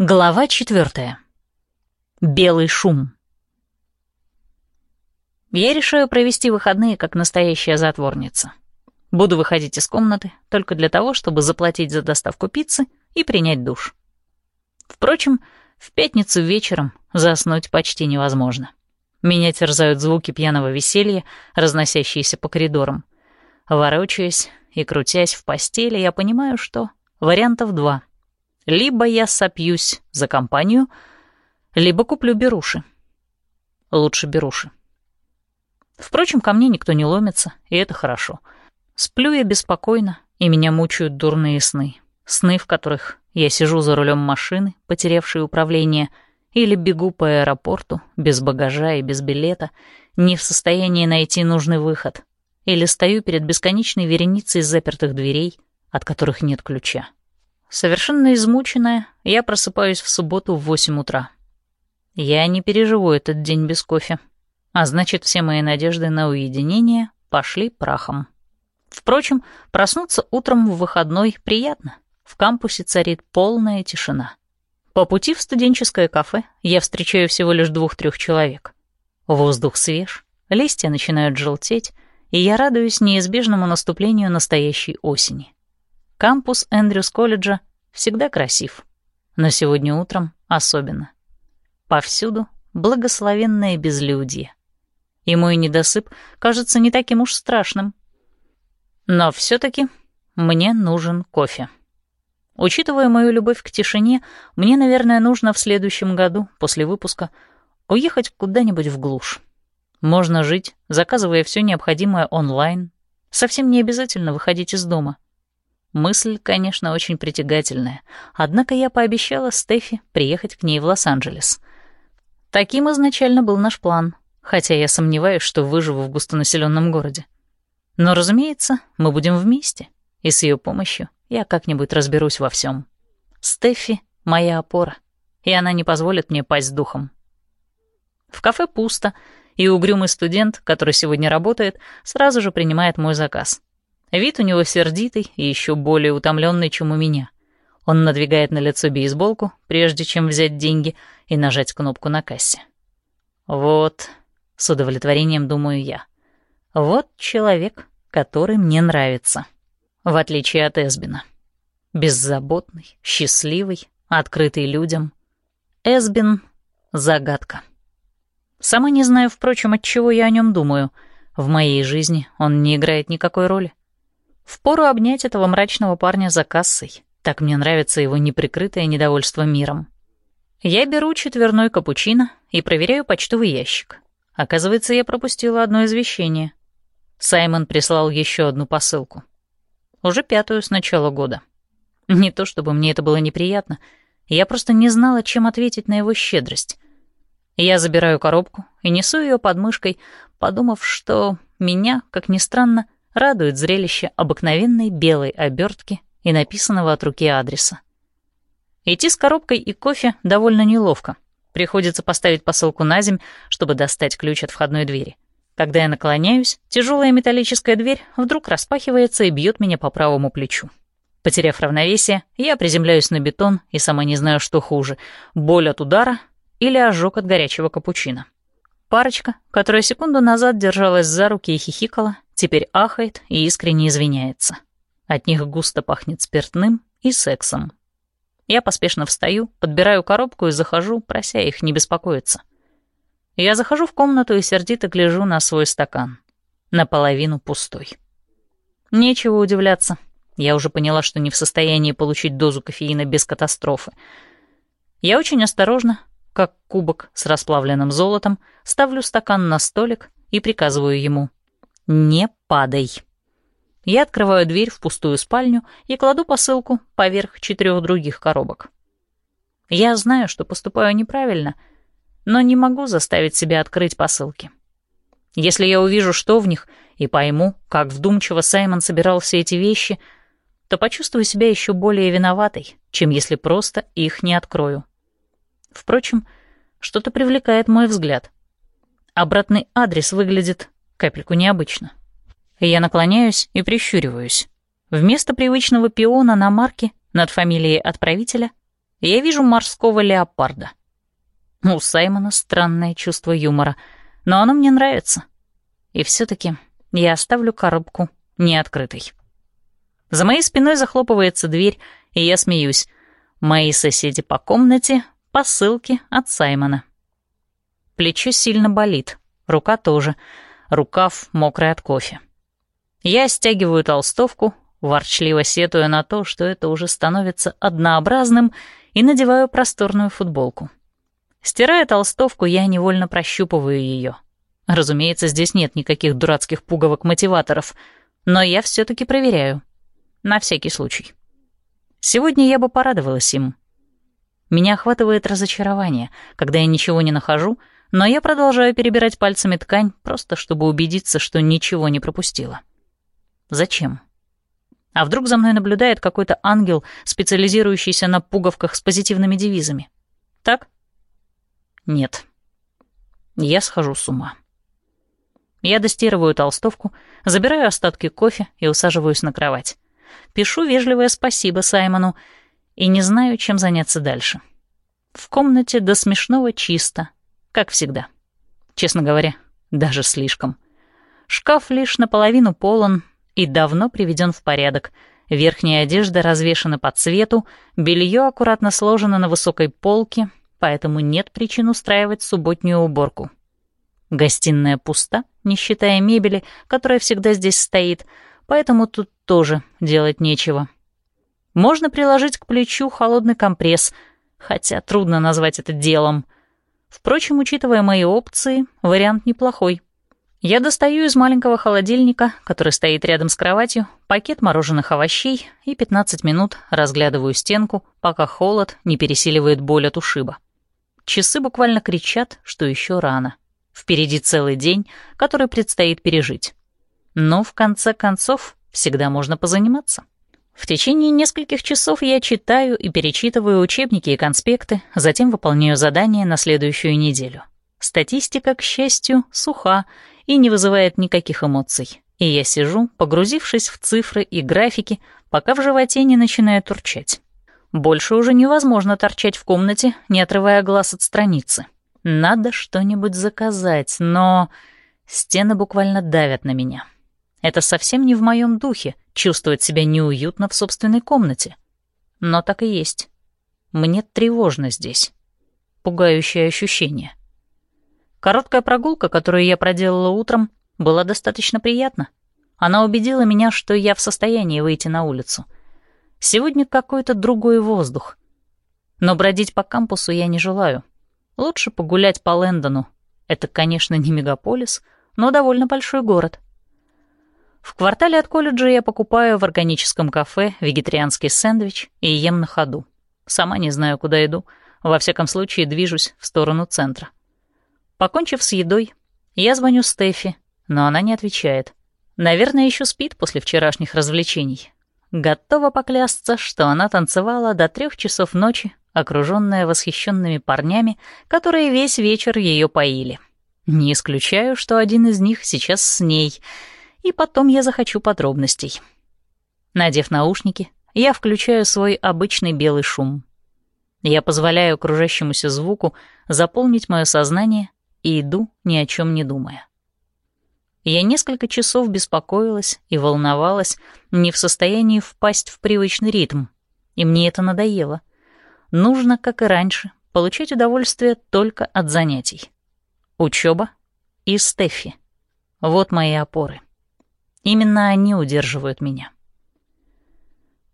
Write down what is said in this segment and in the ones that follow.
Глава четвертая. Белый шум. Я решаю провести выходные как настоящая затворница. Буду выходить из комнаты только для того, чтобы заплатить за доставку пиццы и принять душ. Впрочем, в пятницу вечером заснуть почти невозможно. Меня терзают звуки пьяного веселья, разносящиеся по коридорам. Ворочаясь и крутясь в постели, я понимаю, что вариантов два — либо я сопьюсь за компанию, либо куплю беруши. Лучше беруши. Впрочем, ко мне никто не ломится, и это хорошо. Сплю я беспокойно, и меня мучают дурные сны. Сны, в которых я сижу за рулем машины, потерявшей управление, или бегу по аэропорту, без багажа и без билета, не в состоянии найти нужный выход, или стою перед бесконечной вереницей запертых дверей, от которых нет ключа. Совершенно измученная, я просыпаюсь в субботу в 8 утра. Я не переживу этот день без кофе. А значит, все мои надежды на уединение пошли прахом. Впрочем, проснуться утром в выходной приятно. В кампусе царит полная тишина. По пути в студенческое кафе я встречаю всего лишь двух-трех человек. Воздух свеж, листья начинают желтеть, и я радуюсь неизбежному наступлению настоящей осени. Кампус Эндрюс колледжа всегда красив, но сегодня утром особенно. Повсюду благословенное безлюдье. И мой недосып кажется не таким уж страшным. Но все таки мне нужен кофе. Учитывая мою любовь к тишине, мне, наверное, нужно в следующем году, после выпуска, уехать куда-нибудь в глушь. Можно жить, заказывая все необходимое онлайн. Совсем не обязательно выходить из дома — Мысль, конечно, очень притягательная, однако я пообещала Стефи приехать к ней в Лос-Анджелес. Таким изначально был наш план, хотя я сомневаюсь, что выживу в густонаселенном городе. Но, разумеется, мы будем вместе, и с ее помощью я как-нибудь разберусь во всем. Стефи — моя опора, и она не позволит мне пасть духом. В кафе пусто, и угрюмый студент, который сегодня работает, сразу же принимает мой заказ — Вид у него сердитый и еще более утомленный, чем у меня. Он надвигает на лицо бейсболку, прежде чем взять деньги и нажать кнопку на кассе. Вот, с удовлетворением думаю я. Вот человек, который мне нравится. В отличие от Эсбина. Беззаботный, счастливый, открытый людям. Эсбин — загадка. Сама не знаю, впрочем, от чего я о нем думаю. В моей жизни он не играет никакой роли. Впору обнять этого мрачного парня за кассой. Так мне нравится его неприкрытое недовольство миром. Я беру четверной капучино и проверяю почтовый ящик. Оказывается, я пропустила одно извещение. Саймон прислал еще одну посылку. Уже пятую с начала года. Не то чтобы мне это было неприятно, я просто не знала, чем ответить на его щедрость. Я забираю коробку и несу ее под мышкой, подумав, что меня, как ни странно, радует зрелище обыкновенной белой обертки и написанного от руки адреса. Идти с коробкой и кофе довольно неловко. Приходится поставить посылку на земь, чтобы достать ключ от входной двери. Когда я наклоняюсь, тяжелая металлическая дверь вдруг распахивается и бьет меня по правому плечу. Потеряв равновесие, я приземляюсь на бетон и сама не знаю, что хуже — боль от удара или ожог от горячего капучино. Парочка, которая секунду назад держалась за руки и хихикала, теперь ахает и искренне извиняется. От них густо пахнет спиртным и сексом. Я поспешно встаю, подбираю коробку и захожу, прося их не беспокоиться. Я захожу в комнату и сердито гляжу на свой стакан. Наполовину пустой. Нечего удивляться. Я уже поняла, что не в состоянии получить дозу кофеина без катастрофы. Я очень осторожно, как кубок с расплавленным золотом, ставлю стакан на столик и приказываю ему «Не падай». Я открываю дверь в пустую спальню и кладу посылку поверх четырех других коробок. Я знаю, что поступаю неправильно, но не могу заставить себя открыть посылки. Если я увижу, что в них, и пойму, как вдумчиво Саймон собирал все эти вещи, то почувствую себя еще более виноватой, чем если просто их не открою. Впрочем, что-то привлекает мой взгляд. Обратный адрес выглядит капельку необычно. Я наклоняюсь и прищуриваюсь. Вместо привычного пиона на марке над фамилией отправителя я вижу морского леопарда. У Саймона странное чувство юмора, но оно мне нравится. И все-таки я оставлю коробку неоткрытой. За моей спиной захлопывается дверь, и я смеюсь. Мои соседи по комнате — посылки от Саймона. Плечо сильно болит, рука тоже, рукав мокрый от кофе. Я стягиваю толстовку, ворчливо сетуя на то, что это уже становится однообразным, и надеваю просторную футболку. Стирая толстовку, я невольно прощупываю ее. Разумеется, здесь нет никаких дурацких пуговок-мотиваторов, но я все-таки проверяю. На всякий случай. Сегодня я бы порадовалась им. Меня охватывает разочарование, когда я ничего не нахожу, но я продолжаю перебирать пальцами ткань, просто чтобы убедиться, что ничего не пропустила. Зачем? А вдруг за мной наблюдает какой-то ангел, специализирующийся на пуговках с позитивными девизами? Так? Нет. Я схожу с ума. Я достирываю толстовку, забираю остатки кофе и усаживаюсь на кровать. Пишу вежливое спасибо Саймону и не знаю, чем заняться дальше. В комнате до смешного чисто, как всегда. Честно говоря, даже слишком. Шкаф лишь наполовину полон, и давно приведен в порядок. Верхняя одежда развешана по цвету, белье аккуратно сложено на высокой полке, поэтому нет причин устраивать субботнюю уборку. Гостиная пуста, не считая мебели, которая всегда здесь стоит, поэтому тут тоже делать нечего. Можно приложить к плечу холодный компресс, хотя трудно назвать это делом. Впрочем, учитывая мои опции, вариант неплохой. Я достаю из маленького холодильника, который стоит рядом с кроватью, пакет мороженых овощей и 15 минут разглядываю стенку, пока холод не пересиливает боль от ушиба. Часы буквально кричат, что еще рано. Впереди целый день, который предстоит пережить. Но в конце концов всегда можно позаниматься. В течение нескольких часов я читаю и перечитываю учебники и конспекты, затем выполняю задания на следующую неделю. Статистика, к счастью, суха и не вызывает никаких эмоций. И я сижу, погрузившись в цифры и графики, пока в животе не начинает урчать. Больше уже невозможно торчать в комнате, не отрывая глаз от страницы. Надо что-нибудь заказать, но стены буквально давят на меня. Это совсем не в моем духе — чувствовать себя неуютно в собственной комнате. Но так и есть. Мне тревожно здесь. Пугающее ощущение. Короткая прогулка, которую я проделала утром, была достаточно приятна. Она убедила меня, что я в состоянии выйти на улицу. Сегодня какой-то другой воздух. Но бродить по кампусу я не желаю. Лучше погулять по Лэндону. Это, конечно, не мегаполис, но довольно большой город. В квартале от колледжа я покупаю в органическом кафе вегетарианский сэндвич и ем на ходу. Сама не знаю, куда иду. Во всяком случае, движусь в сторону центра. Покончив с едой, я звоню Стефи, но она не отвечает. Наверное, еще спит после вчерашних развлечений. Готова поклясться, что она танцевала до трех часов ночи, окруженная восхищенными парнями, которые весь вечер ее поили. Не исключаю, что один из них сейчас с ней, и потом я захочу подробностей. Надев наушники, я включаю свой обычный белый шум. Я позволяю окружающемуся звуку заполнить мое сознание и иду, ни о чем не думая. Я несколько часов беспокоилась и волновалась, не в состоянии впасть в привычный ритм, и мне это надоело. Нужно, как и раньше, получать удовольствие только от занятий. Учеба и Стефи. Вот мои опоры. Именно они удерживают меня.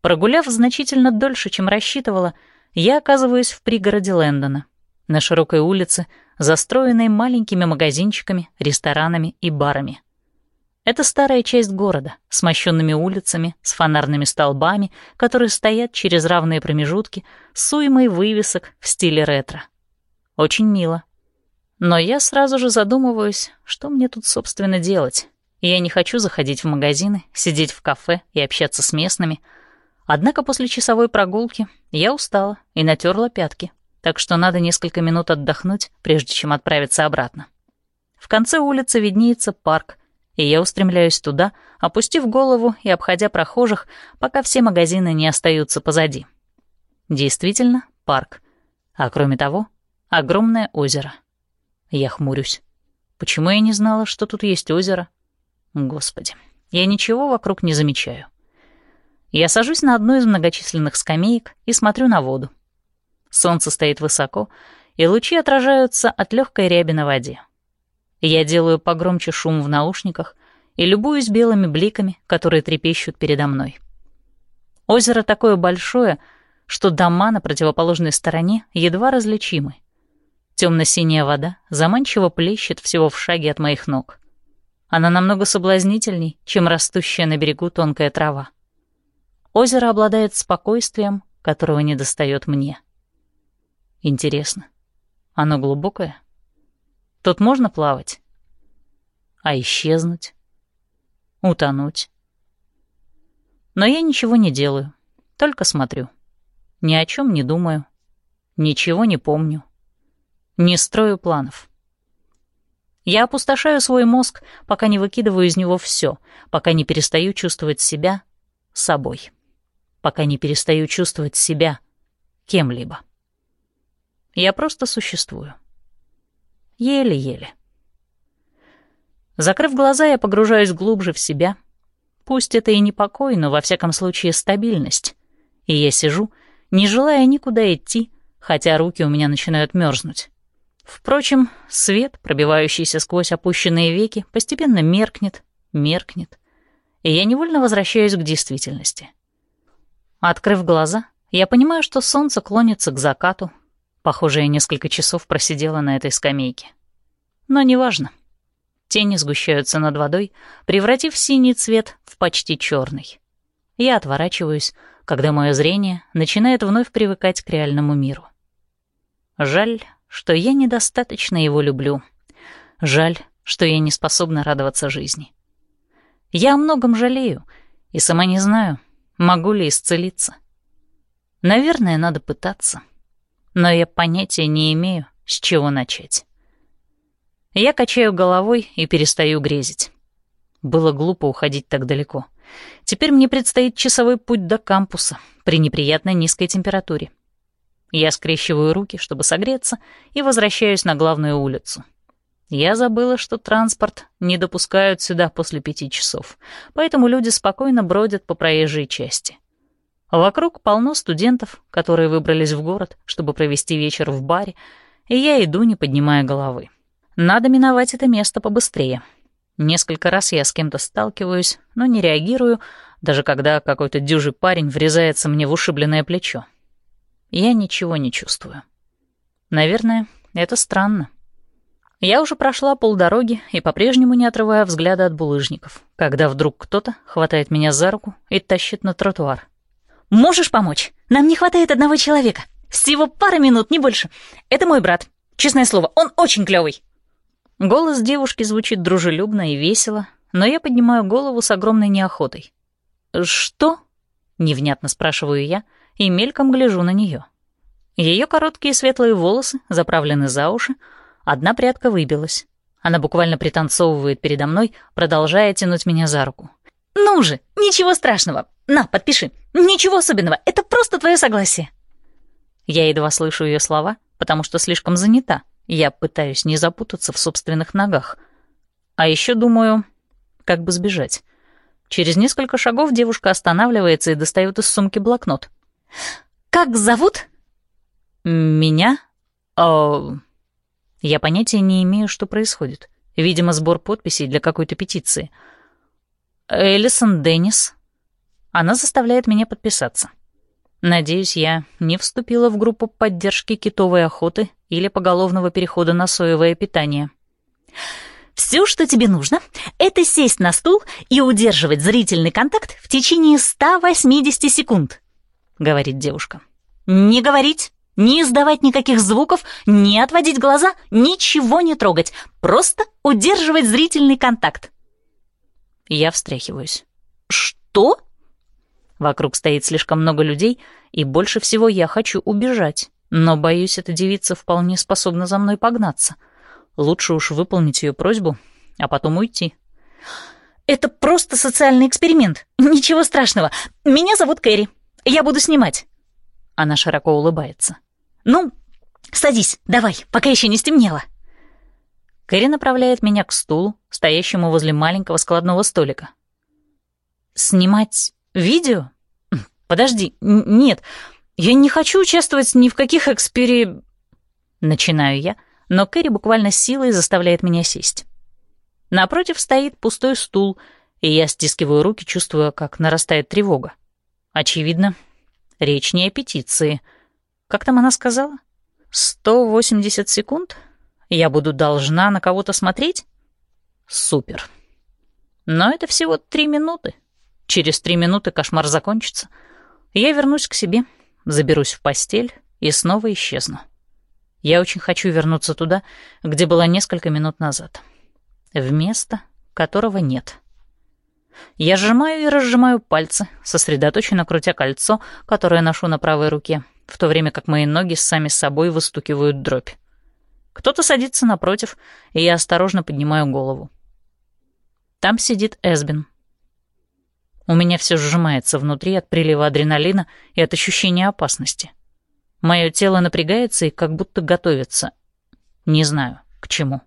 Прогуляв значительно дольше, чем рассчитывала, я оказываюсь в пригороде Лэндона, на широкой улице, застроенной маленькими магазинчиками, ресторанами и барами. Это старая часть города, с мощенными улицами, с фонарными столбами, которые стоят через равные промежутки, с уймой вывесок в стиле ретро. Очень мило. Но я сразу же задумываюсь, что мне тут, собственно, делать. Я не хочу заходить в магазины, сидеть в кафе и общаться с местными. Однако после часовой прогулки я устала и натерла пятки так что надо несколько минут отдохнуть, прежде чем отправиться обратно. В конце улицы виднеется парк, и я устремляюсь туда, опустив голову и обходя прохожих, пока все магазины не остаются позади. Действительно, парк. А кроме того, огромное озеро. Я хмурюсь. Почему я не знала, что тут есть озеро? Господи, я ничего вокруг не замечаю. Я сажусь на одну из многочисленных скамеек и смотрю на воду. Солнце стоит высоко, и лучи отражаются от легкой ряби на воде. Я делаю погромче шум в наушниках и любуюсь белыми бликами, которые трепещут передо мной. Озеро такое большое, что дома на противоположной стороне едва различимы. Темно-синяя вода заманчиво плещет всего в шаге от моих ног. Она намного соблазнительней, чем растущая на берегу тонкая трава. Озеро обладает спокойствием, которого не достает мне. Интересно, оно глубокое? Тут можно плавать? А исчезнуть? Утонуть? Но я ничего не делаю, только смотрю. Ни о чем не думаю, ничего не помню, не строю планов. Я опустошаю свой мозг, пока не выкидываю из него все, пока не перестаю чувствовать себя собой, пока не перестаю чувствовать себя кем-либо. Я просто существую. Еле-еле. Закрыв глаза, я погружаюсь глубже в себя. Пусть это и не покой, но во всяком случае стабильность. И я сижу, не желая никуда идти, хотя руки у меня начинают мерзнуть. Впрочем, свет, пробивающийся сквозь опущенные веки, постепенно меркнет, меркнет, и я невольно возвращаюсь к действительности. Открыв глаза, я понимаю, что солнце клонится к закату. Похоже, я несколько часов просидела на этой скамейке. Но неважно. Тени сгущаются над водой, превратив синий цвет в почти черный. Я отворачиваюсь, когда мое зрение начинает вновь привыкать к реальному миру. Жаль, что я недостаточно его люблю. Жаль, что я не способна радоваться жизни. Я о многом жалею и сама не знаю, могу ли исцелиться. Наверное, надо пытаться, но я понятия не имею, с чего начать. Я качаю головой и перестаю грезить. Было глупо уходить так далеко. Теперь мне предстоит часовой путь до кампуса при неприятной низкой температуре. Я скрещиваю руки, чтобы согреться, и возвращаюсь на главную улицу. Я забыла, что транспорт не допускают сюда после пяти часов, поэтому люди спокойно бродят по проезжей части. Вокруг полно студентов, которые выбрались в город, чтобы провести вечер в баре, и я иду, не поднимая головы. Надо миновать это место побыстрее. Несколько раз я с кем-то сталкиваюсь, но не реагирую, даже когда какой-то дюжий парень врезается мне в ушибленное плечо я ничего не чувствую. Наверное, это странно. Я уже прошла полдороги и по-прежнему не отрывая взгляда от булыжников, когда вдруг кто-то хватает меня за руку и тащит на тротуар. «Можешь помочь? Нам не хватает одного человека. Всего пара минут, не больше. Это мой брат. Честное слово, он очень клёвый». Голос девушки звучит дружелюбно и весело, но я поднимаю голову с огромной неохотой. «Что?» — невнятно спрашиваю я, и мельком гляжу на нее. Ее короткие светлые волосы заправлены за уши, одна прядка выбилась. Она буквально пританцовывает передо мной, продолжая тянуть меня за руку. «Ну же, ничего страшного. На, подпиши. Ничего особенного, это просто твое согласие». Я едва слышу ее слова, потому что слишком занята. Я пытаюсь не запутаться в собственных ногах. А еще думаю, как бы сбежать. Через несколько шагов девушка останавливается и достает из сумки блокнот. «Как зовут?» «Меня? О...» Я понятия не имею, что происходит. Видимо, сбор подписей для какой-то петиции. Элисон Деннис. Она заставляет меня подписаться. Надеюсь, я не вступила в группу поддержки китовой охоты или поголовного перехода на соевое питание. Все, что тебе нужно, это сесть на стул и удерживать зрительный контакт в течение 180 секунд. — говорит девушка. «Не говорить, не издавать никаких звуков, не отводить глаза, ничего не трогать, просто удерживать зрительный контакт». Я встряхиваюсь. «Что?» Вокруг стоит слишком много людей, и больше всего я хочу убежать, но, боюсь, эта девица вполне способна за мной погнаться. Лучше уж выполнить ее просьбу, а потом уйти. «Это просто социальный эксперимент. Ничего страшного. Меня зовут Кэрри. Я буду снимать». Она широко улыбается. Ну, садись, давай, пока еще не стемнело. Кэрри направляет меня к стулу, стоящему возле маленького складного столика. «Снимать видео? Подожди, нет, я не хочу участвовать ни в каких экспери...» Начинаю я, но Кэрри буквально силой заставляет меня сесть. Напротив стоит пустой стул, и я стискиваю руки, чувствуя, как нарастает тревога. Очевидно, речь не о петиции. Как там она сказала? 180 секунд? Я буду должна на кого-то смотреть? Супер. Но это всего три минуты. Через три минуты кошмар закончится. Я вернусь к себе, заберусь в постель и снова исчезну. Я очень хочу вернуться туда, где была несколько минут назад. В место, которого нет. Я сжимаю и разжимаю пальцы, сосредоточенно крутя кольцо, которое ношу на правой руке, в то время как мои ноги сами с собой выстукивают дробь. Кто-то садится напротив, и я осторожно поднимаю голову. Там сидит Эсбин. У меня все сжимается внутри от прилива адреналина и от ощущения опасности. Мое тело напрягается и как будто готовится. Не знаю, к чему.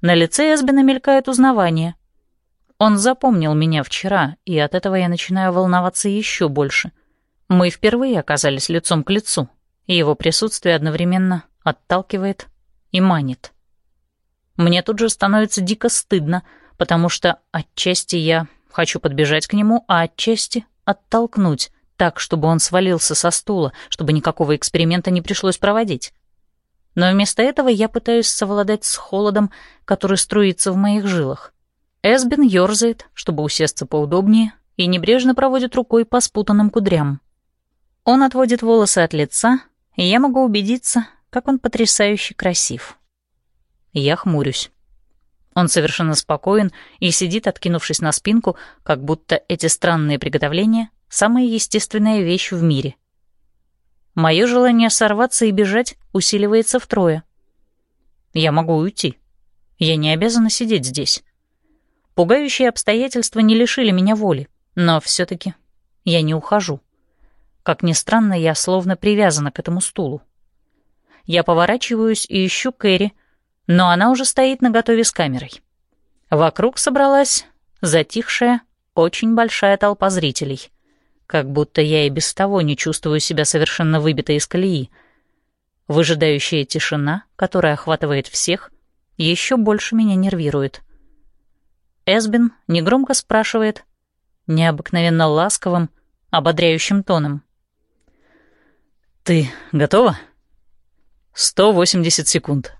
На лице Эсбина мелькает узнавание. Он запомнил меня вчера, и от этого я начинаю волноваться еще больше. Мы впервые оказались лицом к лицу, и его присутствие одновременно отталкивает и манит. Мне тут же становится дико стыдно, потому что отчасти я хочу подбежать к нему, а отчасти оттолкнуть, так, чтобы он свалился со стула, чтобы никакого эксперимента не пришлось проводить. Но вместо этого я пытаюсь совладать с холодом, который струится в моих жилах. Эсбин ёрзает, чтобы усесться поудобнее, и небрежно проводит рукой по спутанным кудрям. Он отводит волосы от лица, и я могу убедиться, как он потрясающе красив. Я хмурюсь. Он совершенно спокоен и сидит, откинувшись на спинку, как будто эти странные приготовления самая естественная вещь в мире. Мое желание сорваться и бежать усиливается втрое. Я могу уйти. Я не обязана сидеть здесь. Пугающие обстоятельства не лишили меня воли, но все-таки я не ухожу. Как ни странно, я словно привязана к этому стулу. Я поворачиваюсь и ищу Кэрри, но она уже стоит наготове с камерой. Вокруг собралась затихшая, очень большая толпа зрителей — как будто я и без того не чувствую себя совершенно выбитой из колеи. Выжидающая тишина, которая охватывает всех, еще больше меня нервирует. Эсбин негромко спрашивает, необыкновенно ласковым, ободряющим тоном. «Ты готова?» «180 секунд»,